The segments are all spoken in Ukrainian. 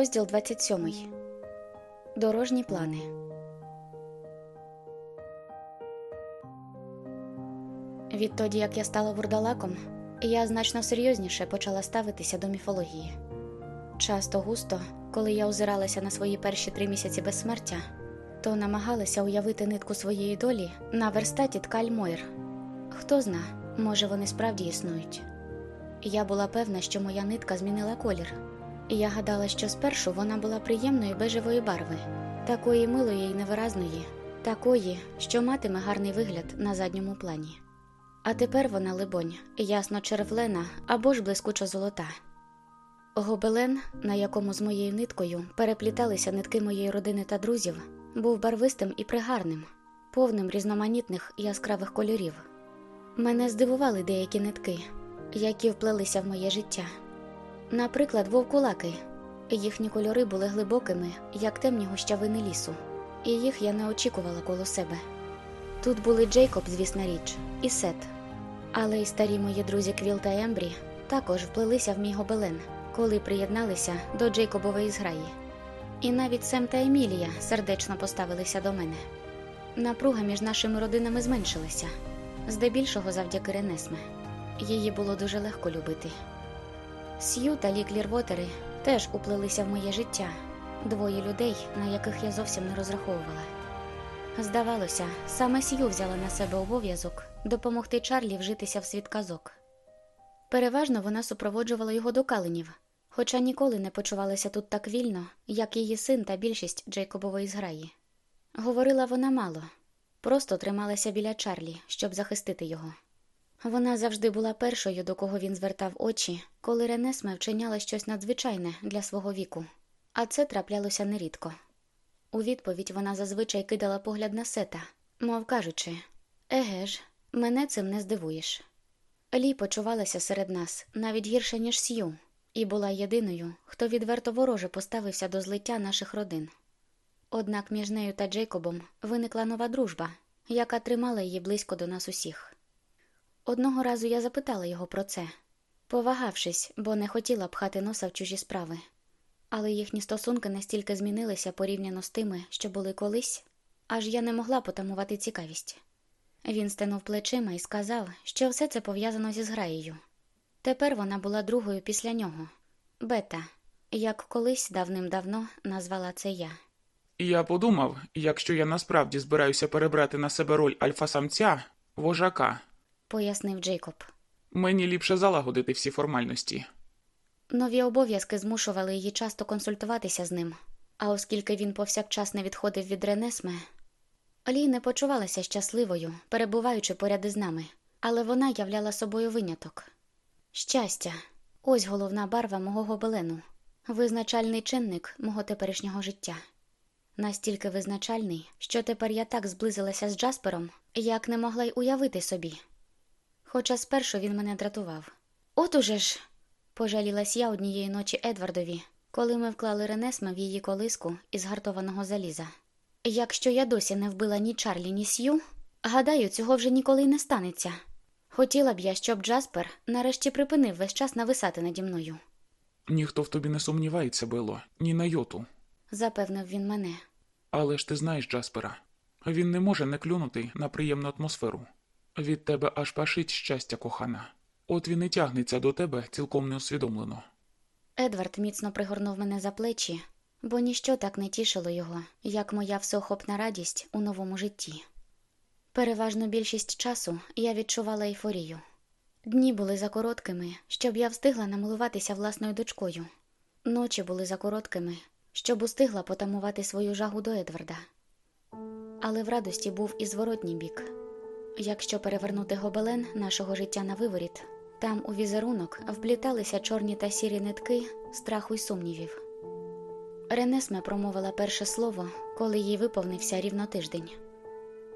Розділ 27. Дорожні плани. Відтоді, як я стала вурдалаком, я значно серйозніше почала ставитися до міфології. Часто густо, коли я озиралася на свої перші три місяці безсмертя, то намагалася уявити нитку своєї долі на верстаті ткаль Мойр. Хто зна, може вони справді існують. Я була певна, що моя нитка змінила колір. Я гадала, що спершу вона була приємної бежевої барви, такої милої й невиразної, такої, що матиме гарний вигляд на задньому плані. А тепер вона, либонь, ясно червлена або ж блискучо золота. Гобелен, на якому з моєю ниткою перепліталися нитки моєї родини та друзів, був барвистим і пригарним, повним різноманітних яскравих кольорів. Мене здивували деякі нитки, які вплелися в моє життя. Наприклад, вовкулаки. Їхні кольори були глибокими, як темні гущавини лісу, і їх я не очікувала коло себе. Тут були Джейкоб, звісна річ, і Сет, але й старі мої друзі Квіл та Ембрі також вплилися в мій гобелен, коли приєдналися до Джейкобової зграї. І навіть Сем та Емілія сердечно поставилися до мене. Напруга між нашими родинами зменшилася, здебільшого завдяки Ренесме. Її було дуже легко любити. Сью та Лі Клірвотери теж уплилися в моє життя, двоє людей, на яких я зовсім не розраховувала. Здавалося, саме Сью взяла на себе обов'язок допомогти Чарлі вжитися в світ казок. Переважно вона супроводжувала його до каленів, хоча ніколи не почувалася тут так вільно, як її син та більшість Джейкобової зграї. Говорила вона мало, просто трималася біля Чарлі, щоб захистити його. Вона завжди була першою, до кого він звертав очі, коли Ренесме вчиняла щось надзвичайне для свого віку, а це траплялося нерідко. У відповідь вона зазвичай кидала погляд на сета, мов кажучи Еге ж, мене цим не здивуєш. Лі почувалася серед нас навіть гірше, ніж Сью, і була єдиною, хто відверто вороже поставився до злиття наших родин. Однак між нею та Джейкобом виникла нова дружба, яка тримала її близько до нас усіх. Одного разу я запитала його про це, повагавшись, бо не хотіла пхати носа в чужі справи. Але їхні стосунки настільки змінилися порівняно з тими, що були колись, аж я не могла потамувати цікавість. Він стенув плечима і сказав, що все це пов'язано зі зграєю. Тепер вона була другою після нього Бета, як колись давним-давно назвала це я. Я подумав, якщо я насправді збираюся перебрати на себе роль альфа-самця, вожака, пояснив Джейкоб. мені ліпше залагодити всі формальності. Нові обов'язки змушували її часто консультуватися з ним, а оскільки він повсякчас не відходив від Ренесме, Лі не почувалася щасливою, перебуваючи поряд із нами, але вона являла собою виняток. Щастя, ось головна барва мого гобелену, визначальний чинник мого теперішнього життя. Настільки визначальний, що тепер я так зблизилася з Джаспером, як не могла й уявити собі. Хоча спершу він мене дратував. От уже ж, пожалілась я однієї ночі Едвардові, коли ми вклали Ренесме в її колиску із гартованого заліза. Якщо я досі не вбила ні Чарлі, ні Сью, гадаю, цього вже ніколи й не станеться. Хотіла б я, щоб Джаспер нарешті припинив весь час нависати наді мною, Ніхто в тобі не сумнівається, Бело, ні на йоту. запевнив він мене. Але ж ти знаєш Джаспера. Він не може не клюнути на приємну атмосферу. Від тебе аж пашить щастя, кохана. От він і тягнеться до тебе цілком неусвідомлено. Едвард міцно пригорнув мене за плечі, бо ніщо так не тішило його, як моя всеохопна радість у новому житті. Переважну більшість часу я відчувала ейфорію. Дні були за короткими, щоб я встигла намилуватися власною дочкою. Ночі були за короткими, щоб устигла потамувати свою жагу до Едварда. Але в радості був і зворотній бік. Якщо перевернути гобелен нашого життя на виворіт, там у візерунок впліталися чорні та сірі нитки страху й сумнівів. Ренесме промовила перше слово, коли їй виповнився рівно тиждень.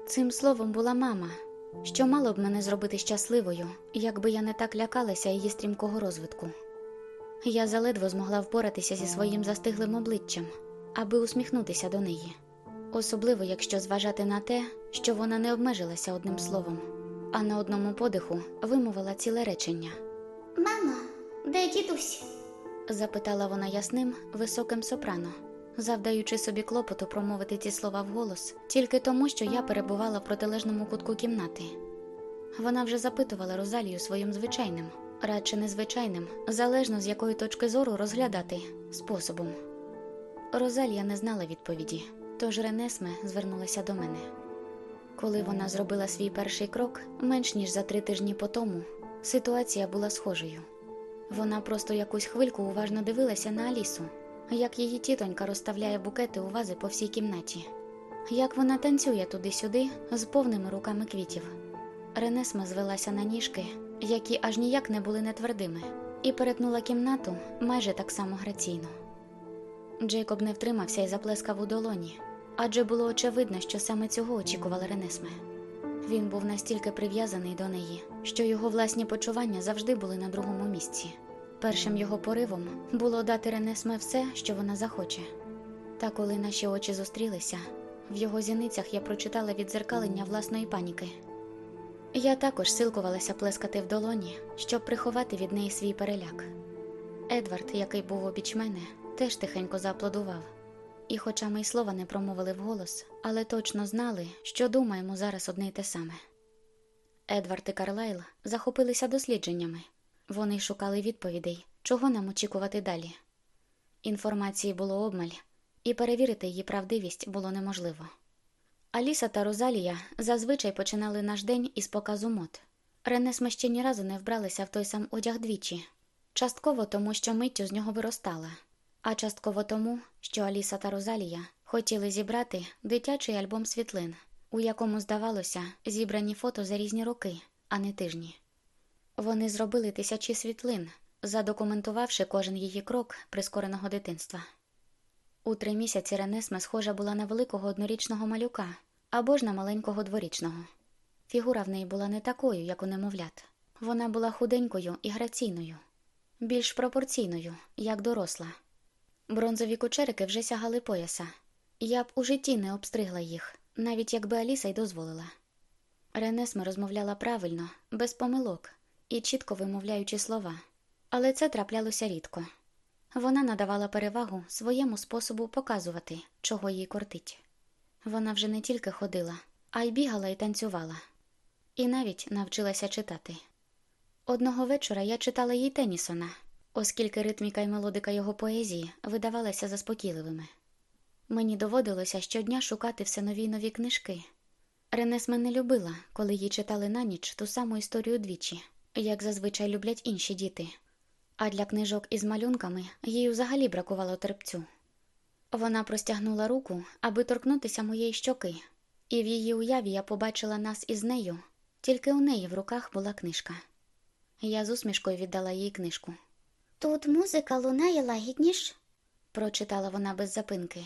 Цим словом була мама, що мало б мене зробити щасливою, якби я не так лякалася її стрімкого розвитку. Я заледве змогла впоратися зі своїм застиглим обличчям, аби усміхнутися до неї, особливо якщо зважати на те, що вона не обмежилася одним словом, а на одному подиху вимовила ціле речення. Мамо, де дідусь? запитала вона ясним, високим сопрано, завдаючи собі клопоту промовити ці слова вголос, тільки тому, що я перебувала в протилежному кутку кімнати. Вона вже запитувала Розалію своїм звичайним, радше незвичайним, залежно з якої точки зору розглядати способом. Розалія не знала відповіді, тож Ренесме звернулася до мене. Коли вона зробила свій перший крок, менш ніж за три тижні по тому, ситуація була схожою. Вона просто якусь хвильку уважно дивилася на Алісу, як її тітонька розставляє букети у вази по всій кімнаті, як вона танцює туди-сюди з повними руками квітів. Ренесма звелася на ніжки, які аж ніяк не були нетвердими, і перетнула кімнату майже так само граційно. Джейкоб не втримався і заплескав у долоні, адже було очевидно, що саме цього очікувала Ренесме. Він був настільки прив'язаний до неї, що його власні почування завжди були на другому місці. Першим його поривом було дати Ренесме все, що вона захоче. Та коли наші очі зустрілися, в його зіницях я прочитала віддзеркалення власної паніки. Я також силкувалася плескати в долоні, щоб приховати від неї свій переляк. Едвард, який був обіч мене, теж тихенько зааплодував. І, хоча ми й слова не промовили вголос, але точно знали, що думаємо зараз одне й те саме. Едвард і Карлайл захопилися дослідженнями. Вони шукали відповідей, чого нам очікувати далі. Інформації було обмаль, і перевірити її правдивість було неможливо. Аліса та Розалія зазвичай починали наш день із показу мод. Ренесме ще ні разу не вбралися в той сам одяг двічі, частково тому, що миттю з нього виростала, а частково тому, що Аліса та Розалія хотіли зібрати дитячий альбом світлин, у якому, здавалося, зібрані фото за різні роки, а не тижні. Вони зробили тисячі світлин, задокументувавши кожен її крок прискореного дитинства. У три місяці Ренесме схожа була на великого однорічного малюка або ж на маленького дворічного. Фігура в неї була не такою, як у немовлят. Вона була худенькою і граційною, більш пропорційною, як доросла. Бронзові кучерики вже сягали пояса. Я б у житті не обстригла їх, навіть якби Аліса й дозволила. Ренесме розмовляла правильно, без помилок і чітко вимовляючи слова, але це траплялося рідко. Вона надавала перевагу своєму способу показувати, чого їй кортить. Вона вже не тільки ходила, а й бігала і танцювала, і навіть навчилася читати. Одного вечора я читала їй Теннісона, оскільки ритміка й мелодика його поезії видавалися заспокійливими. Мені доводилося щодня шукати все нові й нові книжки. Ренесме не любила, коли їй читали на ніч ту саму історію двічі, як зазвичай люблять інші діти. А для книжок із малюнками їй взагалі бракувало терпцю. Вона простягнула руку, аби торкнутися моєї щоки, і в її уяві я побачила нас із нею, тільки у неї в руках була книжка. Я з усмішкою віддала їй книжку. Тут музика лунає лагідніш. Прочитала вона без запинки.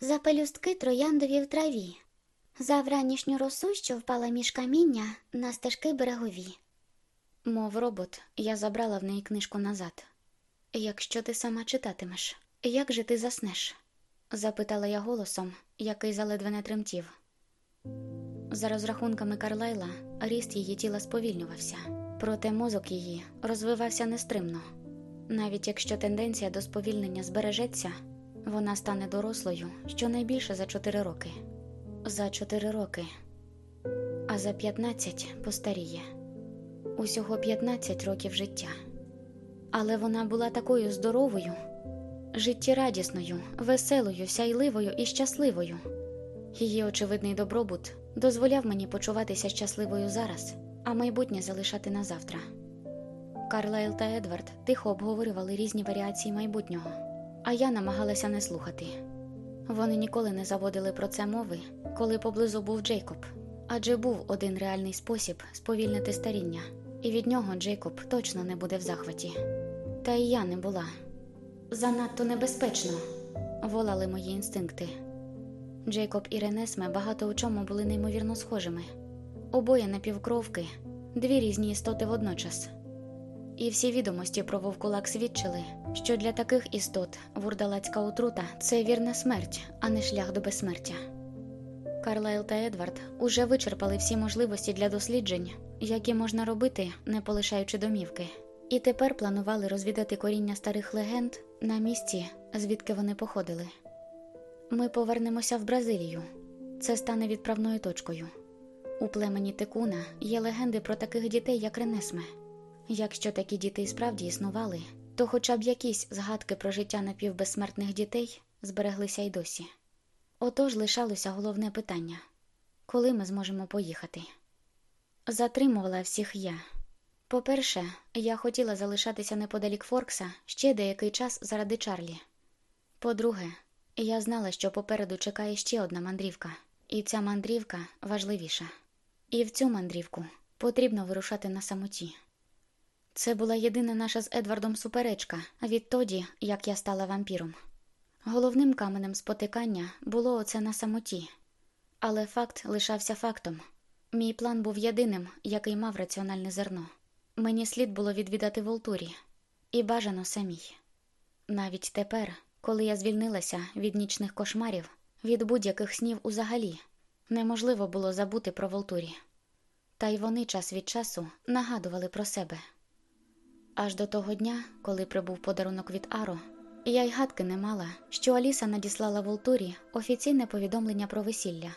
За пелюстки трояндові в траві, за вранішню росу, що впала між каміння на стежки берегові. Мов робот, я забрала в неї книжку назад. Якщо ти сама читатимеш, як же ти заснеш? запитала я голосом, який заледве не тремтів. За розрахунками Карлайла, ріст її тіла сповільнювався, проте мозок її розвивався нестримно. Навіть якщо тенденція до сповільнення збережеться, вона стане дорослою щонайбільше за 4 роки. За 4 роки, а за 15 постаріє. Усього 15 років життя. Але вона була такою здоровою, життєрадісною, веселою, сяйливою і щасливою. Її очевидний добробут дозволяв мені почуватися щасливою зараз, а майбутнє залишати на завтра. Карлайл та Едвард тихо обговорювали різні варіації майбутнього, а я намагалася не слухати. Вони ніколи не заводили про це мови, коли поблизу був Джейкоб, адже був один реальний спосіб сповільнити старіння, і від нього Джейкоб точно не буде в захваті. Та і я не була. Занадто небезпечно, волали мої інстинкти. Джейкоб і Ренесме багато у чому були неймовірно схожими. Обоє напівкровки, дві різні істоти водночас. І всі відомості про вовкулак свідчили, що для таких істот вурдалацька отрута це вірна смерть, а не шлях до безсмертя. Карлайл та Едвард уже вичерпали всі можливості для досліджень, які можна робити, не полишаючи домівки, і тепер планували розвідати коріння старих легенд на місці, звідки вони походили. Ми повернемося в Бразилію. Це стане відправною точкою. У племені Текуна є легенди про таких дітей, як Ренесме. Якщо такі діти і справді існували, то хоча б якісь згадки про життя напівбезсмертних дітей збереглися й досі. Отож лишалося головне питання коли ми зможемо поїхати? Затримувала всіх я. По-перше, я хотіла залишатися неподалік Форкса ще деякий час заради Чарлі. По-друге, я знала, що попереду чекає ще одна мандрівка, і ця мандрівка важливіша. І в цю мандрівку потрібно вирушати на самоті. Це була єдина наша з Едвардом суперечка відтоді, як я стала вампіром. Головним каменем спотикання було оце на самоті, але факт лишався фактом. Мій план був єдиним, який мав раціональне зерно. Мені слід було відвідати Волтурі, і бажано самій. Навіть тепер, коли я звільнилася від нічних кошмарів, від будь-яких снів узагалі, неможливо було забути про Волтурі. Та й вони час від часу нагадували про себе. Аж до того дня, коли прибув подарунок від Аро, я й гадки не мала, що Аліса надіслала Волтурі офіційне повідомлення про весілля.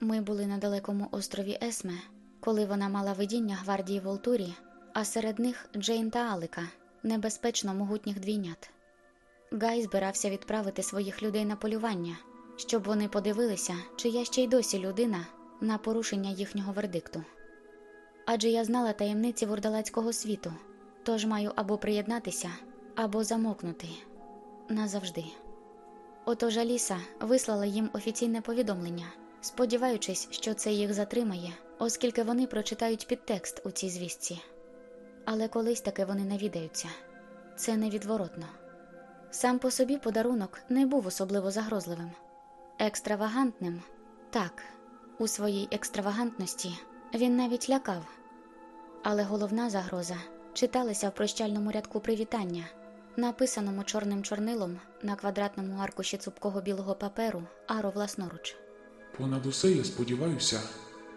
Ми були на далекому острові Есме, коли вона мала видіння гвардії Волтурі, а серед них Джейн та Алика, небезпечно могутніх двійнят. Гай збирався відправити своїх людей на полювання, щоб вони подивилися, чи я ще й досі людина на порушення їхнього вердикту. Адже я знала таємниці вурдалацького світу, тож маю або приєднатися, або замокнути назавжди. Отож Аліса вислала їм офіційне повідомлення, сподіваючись, що це їх затримає, оскільки вони прочитають підтекст у цій звістці. Але колись таки вони навідаються це невідворотно. Сам по собі подарунок не був особливо загрозливим, екстравагантним так, у своїй екстравагантності він навіть лякав. Але головна загроза читалася в прощальному рядку привітання написаному чорним чорнилом на квадратному аркуші цупкого білого паперу Аро власноруч. Понад усе я сподіваюся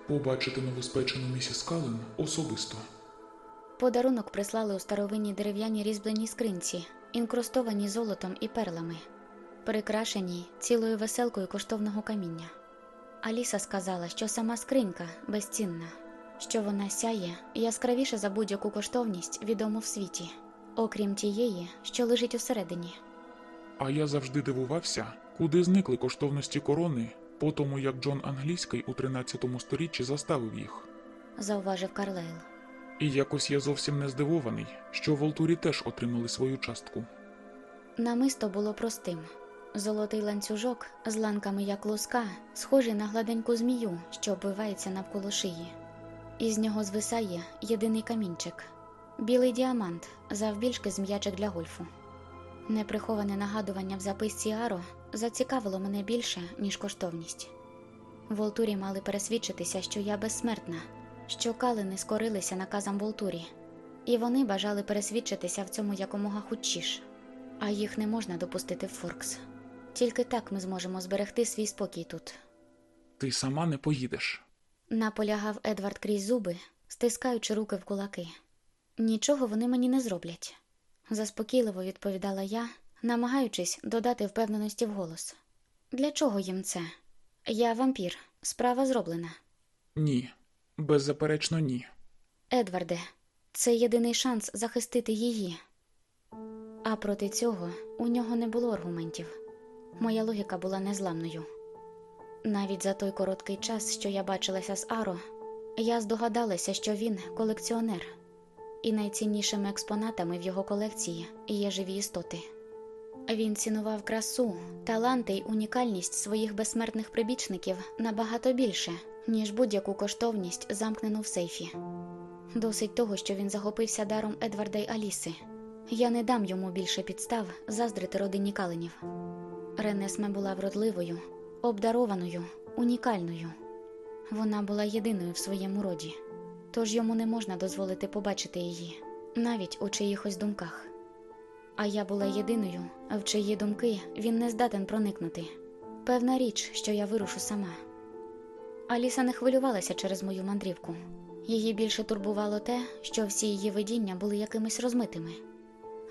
побачити новоспечену місіс Кален особисто. Подарунок прислали у старовинній дерев'яній різьбленій скринці, інкрустованій золотом і перлами, прикрашеній цілою веселкою коштовного каміння. Аліса сказала, що сама скринька безцінна, що вона сяє яскравіше за будь-яку коштовність відому в світі, окрім тієї, що лежить усередині. А я завжди дивувався, куди зникли коштовності корони, по тому як Джон Англійський у 13 сторіччі заставив їх. зауважив Карлейл. І якось я зовсім не здивований, що Волтурі теж отримали свою частку. Намисто було простим. Золотий ланцюжок з ланками як луска, схожий на гладеньку змію, що обвивається навколо шиї. Із нього звисає єдиний камінчик білий діамант, завбільшки з м'ячик для гольфу. Неприховане нагадування в записці Аро зацікавило мене більше, ніж коштовність. Волтурі мали пересвідчитися, що я безсмертна, що калини скорилися наказам Волтурі, і вони бажали пересвідчитися в цьому якомога хутчіш, а їх не можна допустити в Форкс. Тільки так ми зможемо зберегти свій спокій тут. Ти сама не поїдеш. Наполягав Едвард крізь зуби, стискаючи руки в кулаки. Нічого вони мені не зроблять, заспокійливо відповідала я, намагаючись додати впевненості в голос. Для чого їм це? Я вампір, справа зроблена. Ні, беззаперечно ні. Едварде, це єдиний шанс захистити її. А проти цього у нього не було аргументів. Моя логіка була незламною. Навіть за той короткий час, що я бачилася з Аро, я здогадалася, що він колекціонер, і найціннішими експонатами в його колекції є живі істоти. Він цінував красу, таланти й унікальність своїх безсмертних прибічників набагато більше, ніж будь-яку коштовність, замкнену в сейфі. Досить того, що він захопився даром Едварда й Аліси. Я не дам йому більше підстав заздрити родині Каленів. Ренесме була вродливою, обдарованою, унікальною. Вона була єдиною в своєму роді, тож йому не можна дозволити побачити її, навіть у чиїхось думках. А я була єдиною, в чиї думки він не здатен проникнути. Певна річ, що я вирушу сама. Аліса не хвилювалася через мою мандрівку. Її більше турбувало те, що всі її видіння були якимись розмитими.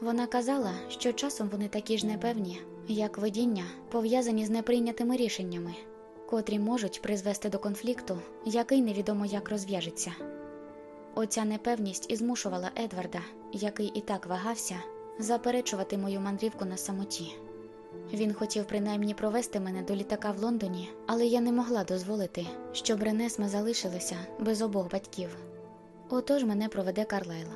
Вона казала, що часом вони такі ж непевні, як видіння, пов'язані з неприйнятими рішеннями, котрі можуть призвести до конфлікту, який невідомо як розв'яжеться. Оця непевність і змушувала Едварда, який і так вагався, заперечувати мою мандрівку на самоті. Він хотів принаймні провести мене до літака в Лондоні, але я не могла дозволити, щоб Ренесме залишилися без обох батьків. Отож мене проведе Карлайл.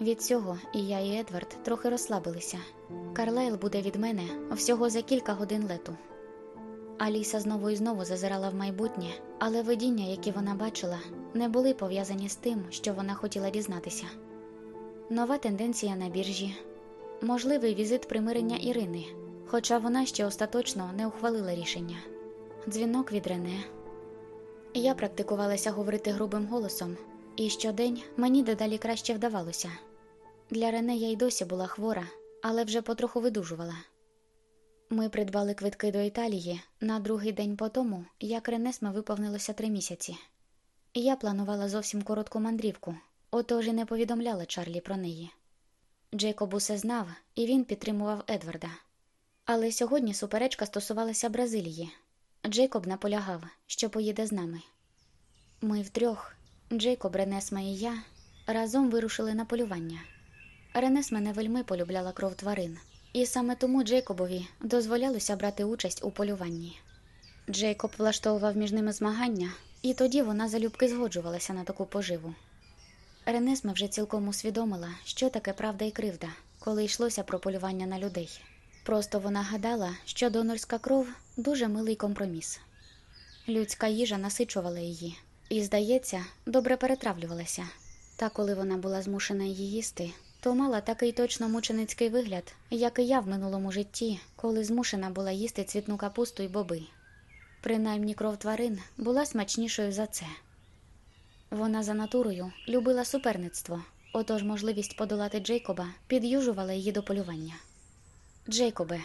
Від цього і я, і Едвард трохи розслабилися. Карлайл буде від мене всього за кілька годин лету. Аліса знову і знову зазирала в майбутнє, але видіння, які вона бачила, не були пов'язані з тим, що вона хотіла дізнатися. Нова тенденція на біржі, можливий візит примирення Ірини, хоча вона ще остаточно не ухвалила рішення. Дзвінок від Рене. Я практикувалася говорити грубим голосом, і щодень мені дедалі краще вдавалося. Для Рене я й досі була хвора, але вже потроху видужувала. Ми придбали квитки до Італії на другий день по тому, як Ренесме виповнилося три місяці. Я планувала зовсім коротку мандрівку, отож і не повідомляла Чарлі про неї. Джейкоб усе знав, і він підтримував Едварда. Але сьогодні суперечка стосувалася Бразилії. Джейкоб наполягав, що поїде з нами. Ми втрьох, Джейкоб, Ренесма і я, разом вирушили на полювання. Ренесма не вельми полюбляла кров тварин, і саме тому Джейкобові дозволялося брати участь у полюванні. Джейкоб влаштовував між ними змагання, і тоді вона залюбки згоджувалася на таку поживу. Ренесма вже цілком усвідомила, що таке правда і кривда, коли йшлося про полювання на людей. Просто вона гадала, що донорська кров дуже милий компроміс. Людська їжа насичувала її і, здається, добре перетравлювалася. Та коли вона була змушена її їсти, то мала такий точно мученицький вигляд, як і я в минулому житті, коли змушена була їсти цвітну капусту й боби. Принаймні кров тварин була смачнішою за це. Вона за натурою любила суперництво, отож можливість подолати Джейкоба під'южувала її до полювання. Джейкобе,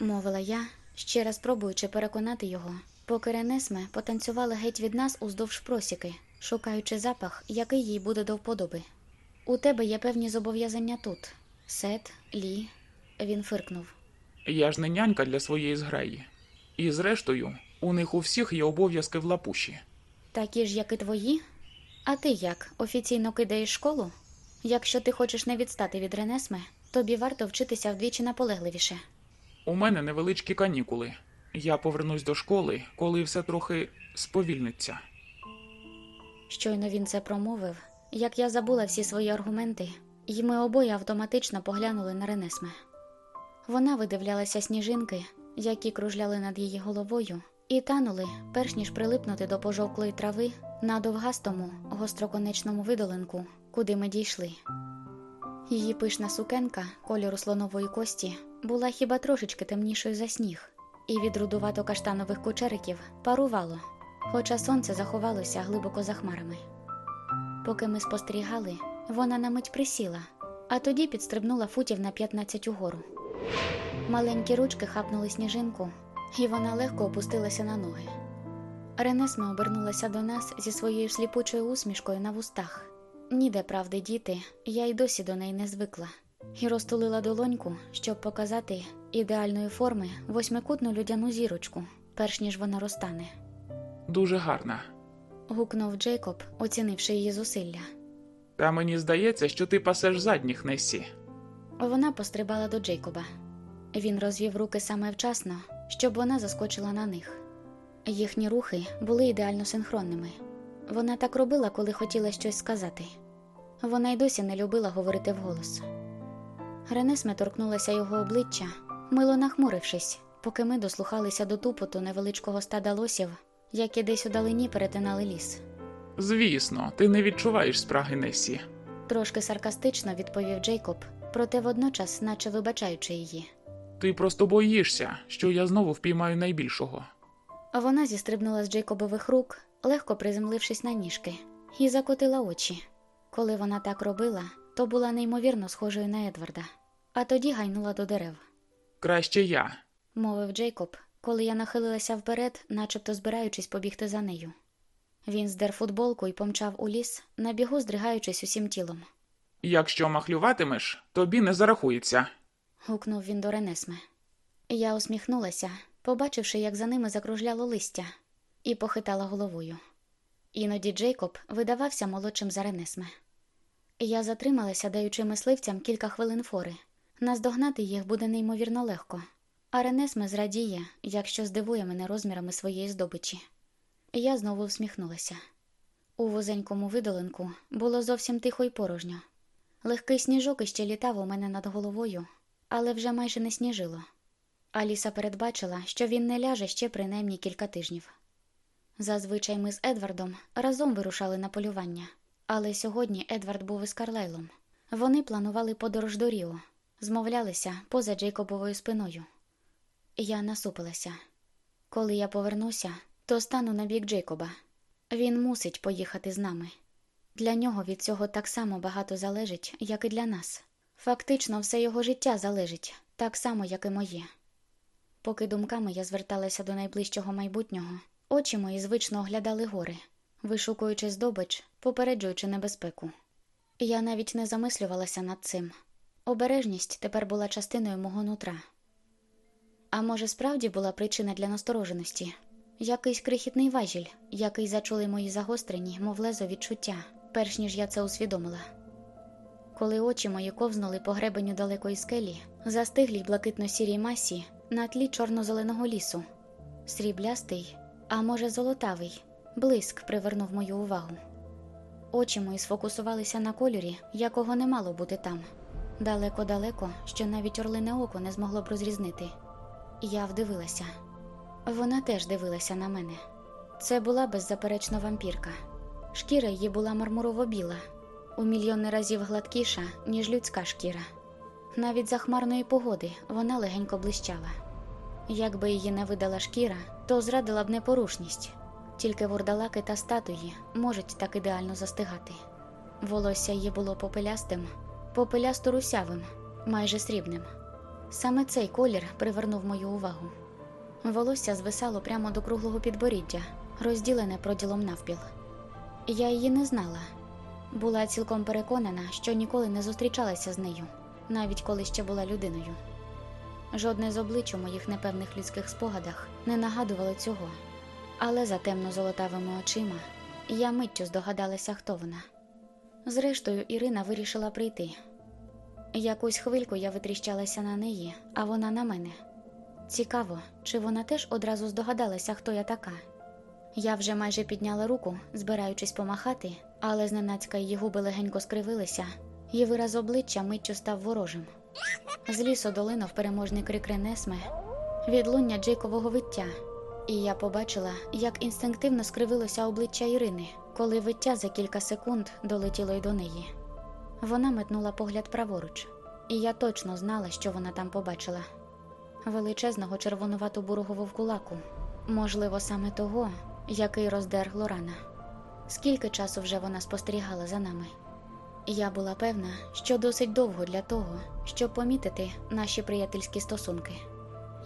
мовила я, ще раз пробуючи переконати його, поки Ренесме потанцювала геть від нас уздовж просіки, шукаючи запах, який їй буде до вподоби. У тебе є певні зобов'язання тут. Сет, Лі. Він фиркнув. Я ж не нянька для своєї зграї. І зрештою, у них у всіх є обов'язки в лапуші. Такі ж, як і твої? А ти як, офіційно кидаєш школу? Якщо ти хочеш не відстати від Ренесме, тобі варто вчитися вдвічі наполегливіше. У мене невеличкі канікули. Я повернусь до школи, коли все трохи сповільниться. Щойно він це промовив, як я забула всі свої аргументи, і ми обоє автоматично поглянули на Ренесме. Вона видивлялася сніжинки, які кружляли над її головою, і танули, перш ніж прилипнути до пожовклої трави на довгастому, гостроконечному видолинку, куди ми дійшли. Її пишна сукенка кольору слонової кості була хіба трошечки темнішою за сніг, і від рудувато-каштанових кучериків парувало, хоча сонце заховалося глибоко за хмарами. Поки ми спостерігали, вона на мить присіла, а тоді підстрибнула футів на 15 угору. Маленькі ручки хапнули сніжинку, і вона легко опустилася на ноги. Ренесме обернулася до нас зі своєю сліпучою усмішкою на вустах. Ніде правди діти, я й досі до неї не звикла, і розтулила долоньку, щоб показати ідеальної форми восьмикутну людяну зірочку, перш ніж вона розтане. Дуже гарна. Гукнув Джейкоб, оцінивши її зусилля. Та мені здається, що ти пасеш задніх Несі. Вона пострибала до Джейкоба. Він розвів руки саме вчасно, щоб вона заскочила на них. Їхні рухи були ідеально синхронними. Вона так робила, коли хотіла щось сказати. Вона й досі не любила говорити вголос. Ренесме торкнулася його обличчя, мило нахмурившись, поки ми дослухалися до тупоту невеличкого стада лосів, які десь удалині перетинали ліс. Звісно, ти не відчуваєш спраги Несі. Трошки саркастично відповів Джейкоб, проте водночас, наче вибачаючи її. Ти просто боїшся, що я знову впіймаю найбільшого. Вона зістрибнула з Джейкобових рук, легко приземлившись на ніжки, і закотила очі. Коли вона так робила, то була неймовірно схожою на Едварда, а тоді гайнула до дерев. Краще я. мовив Джейкоб, коли я нахилилася вперед, начебто збираючись побігти за нею. Він здер футболку і помчав у ліс, на бігу здригаючись усім тілом. Якщо махлюватимеш, тобі не зарахується. гукнув він до Ренесме. Я усміхнулася, побачивши, як за ними закружляло листя, і похитала головою. Іноді Джейкоб видавався молодшим за Ренесме. Я затрималася, даючи мисливцям кілька хвилин фори. Наздогнати їх буде неймовірно легко, а Ренесме зрадіє, якщо здивує мене розмірами своєї здобичі. Я знову всміхнулася. У вузенькому видолинку було зовсім тихо й порожньо. Легкий сніжок іще літав у мене над головою, але вже майже не сніжило. Аліса передбачила, що він не ляже ще принаймні кілька тижнів. Зазвичай ми з Едвардом разом вирушали на полювання, але сьогодні Едвард був із Карлайлом. Вони планували подорож до Ріо, змовлялися поза Джейкобовою спиною. Я насупилася. Коли я повернуся, то стану на бік Джейкоба. Він мусить поїхати з нами. Для нього від цього так само багато залежить, як і для нас. Фактично, все його життя залежить, так само, як і моє. Поки думками я зверталася до найближчого майбутнього, очі мої звично оглядали гори, вишукуючи здобич, попереджуючи небезпеку. Я навіть не замислювалася над цим. Обережність тепер була частиною мого нутра. А може, справді була причина для настороженості? Якийсь крихітний важіль, який зачули мої загострені, мов лезо відчуття, перш ніж я це усвідомила. Коли очі мої ковзнули по гребеню далекої скелі, застиглій блакитно-сірій масі на тлі чорно-зеленого лісу, сріблястий, а може, золотавий, блиск привернув мою увагу. Очі мої сфокусувалися на кольорі, якого не мало бути там, далеко-далеко, що навіть орлине око не змогло б розрізнити. Я вдивилася. Вона теж дивилася на мене. Це була беззаперечно вампірка. Шкіра її була мармурово біла, у мільйони разів гладкіша, ніж людська шкіра. Навіть за хмарної погоди вона легенько блищала. Якби її не видала шкіра, то зрадила б непорушність, тільки вурдалаки та статуї можуть так ідеально застигати. Волосся її було попелястим, попелясто русявим, майже срібним. Саме цей колір привернув мою увагу. Волосся звисало прямо до круглого підборіддя, розділене проділом навпіл. Я її не знала. Була цілком переконана, що ніколи не зустрічалася з нею, навіть коли ще була людиною. Жодне з облич у моїх непевних людських спогадах не нагадувало цього, але за темно-золотавими очима я миттю здогадалася, хто вона. Зрештою, Ірина вирішила прийти. Якусь хвильку я витріщалася на неї, а вона на мене. Цікаво, чи вона теж одразу здогадалася, хто я така. Я вже майже підняла руку, збираючись помахати, але зненацька її губи легенько скривилися, і вираз обличчя миттю став ворожим. З лісу долинув переможний крик Ренесме, відлуння Джейкового виття, і я побачила, як інстинктивно скривилося обличчя Ірини, коли виття за кілька секунд долетіло й до неї. Вона метнула погляд праворуч, і я точно знала, що вона там побачила величезного червонувато бурого вовкулаку, можливо, саме того, який роздер Лорана. Скільки часу вже вона спостерігала за нами? Я була певна, що досить довго для того, щоб помітити наші приятельські стосунки.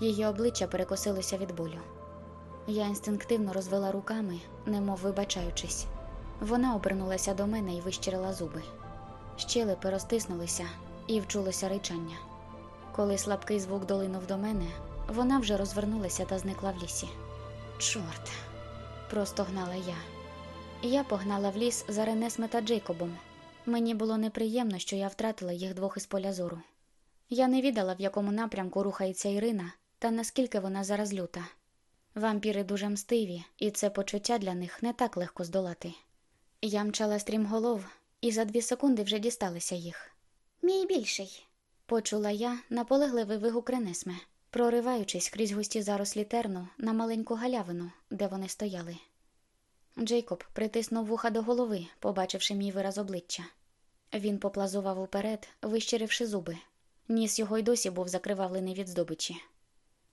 Її обличчя перекосилося від болю. Я інстинктивно розвела руками, немов вибачаючись. Вона обернулася до мене і вищирила зуби. Щелепи розтиснулися і вчулося ричання. Коли слабкий звук долинув до мене, вона вже розвернулася та зникла в лісі. Чорт, просто гнала я. Я погнала в ліс за Ренесме та Джейкобом. Мені було неприємно, що я втратила їх двох із поля зору. Я не відала, в якому напрямку рухається Ірина, та наскільки вона зараз люта. Вампіри дуже мстиві, і це почуття для них не так легко здолати. Я мчала стрімголов, і за дві секунди вже дісталися їх. Мій більший. Почула я наполегливий вигук Ренесме, прориваючись крізь густі зарослі терну на маленьку галявину, де вони стояли. Джейкоб притиснув вуха до голови, побачивши мій вираз обличчя. Він поплазував уперед, вищиривши зуби. Ніс його й досі був закривавлений від здобичі.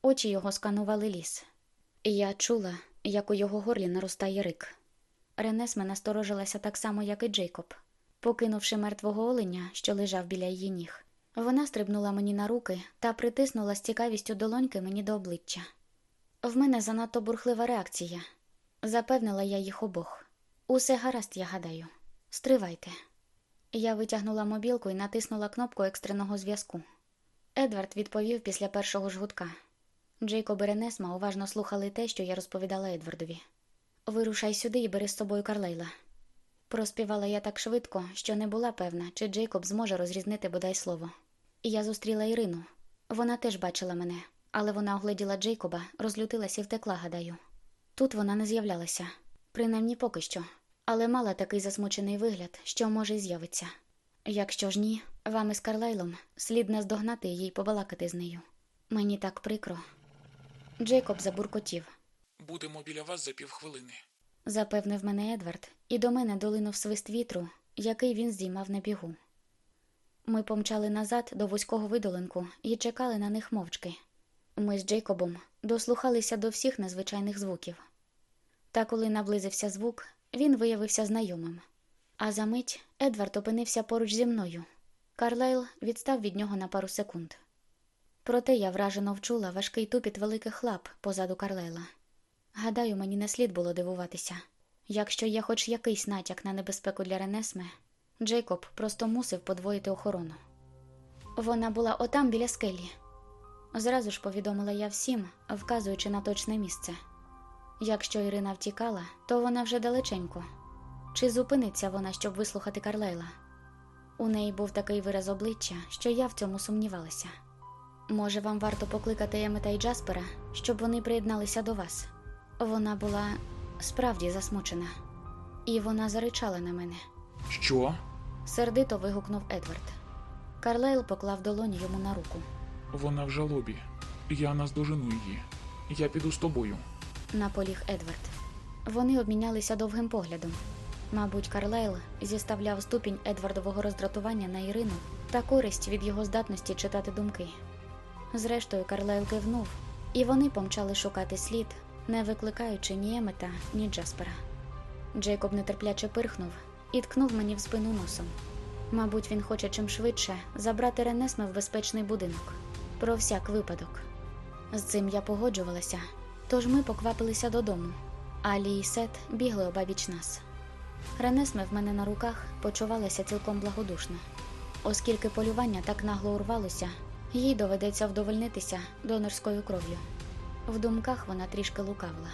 Очі його сканували ліс. Я чула, як у його горлі наростає рик. Ренесме насторожилася так само, як і Джейкоб. Покинувши мертвого оленя, що лежав біля її ніг, вона стрибнула мені на руки та притиснула з цікавістю долоньки мені до обличчя. В мене занадто бурхлива реакція. Запевнила я їх обох. Усе гаразд, я гадаю. Стривайте. Я витягнула мобілку і натиснула кнопку екстреного зв'язку. Едвард відповів після першого ж гудка. Джейкоб і Ренесма уважно слухали те, що я розповідала Едвардові. Вирушай сюди і бери з собою Карлейла. Проспівала я так швидко, що не була певна, чи Джейкоб зможе розрізнити бодай слово. І я зустріла Ірину. Вона теж бачила мене, але вона огледіла Джейкоба, розлютилась і втекла, гадаю. Тут вона не з'являлася, принаймні поки що, але мала такий засмучений вигляд, що може й з'явиться. Якщо ж ні, вам із Карлайлом слід наздогнати її й побалакати з нею. Мені так прикро. Джейкоб забуркотів. Будемо біля вас за півхвилини. Запевнив мене Едвард, і до мене долинув свист вітру, який він здіймав на бігу. Ми помчали назад до вузького видолинку і чекали на них мовчки. Ми з Джейкобом дослухалися до всіх незвичайних звуків. Та коли наблизився звук, він виявився знайомим. А за мить Едвард опинився поруч зі мною. Карлайл відстав від нього на пару секунд. Проте я вражено вчула важкий тупіт великих лап позаду Карлайла. Гадаю, мені не слід було дивуватися. Якщо є хоч якийсь натяк на небезпеку для Ренесме, Джейкоб просто мусив подвоїти охорону. Вона була отам біля скелі. Зразу ж повідомила я всім, вказуючи на точне місце. Якщо Ірина втікала, то вона вже далеченько. Чи зупиниться вона, щоб вислухати Карлайла? У неї був такий вираз обличчя, що я в цьому сумнівалася. Може, вам варто покликати Емета і Джаспера, щоб вони приєдналися до вас. Вона була справді засмучена, і вона заричала на мене. Що? Сердито вигукнув Едвард. Карлайл поклав долоню йому на руку. Вона в жалобі. Я наздожену її. Я піду з тобою. наполіг Едвард. Вони обмінялися довгим поглядом. Мабуть, Карлайл зіставляв ступінь Едвардового роздратування на Ірину та користь від його здатності читати думки. Зрештою, Карлайл кивнув, і вони помчали шукати слід, не викликаючи ні Емета, ні Джаспера. Джейкоб нетерпляче пирхнув і ткнув мені в спину носом. Мабуть, він хоче чим швидше забрати Ренесме в безпечний будинок. Про всяк випадок. З цим я погоджувалася, тож ми поквапилися додому. Алі і Сет бігли обабіч нас. Ренесме в мене на руках почувалася цілком благодушно. Оскільки полювання так нагло урвалося, їй доведеться вдовольнитися донорською кров'ю. В думках вона трішки лукавила.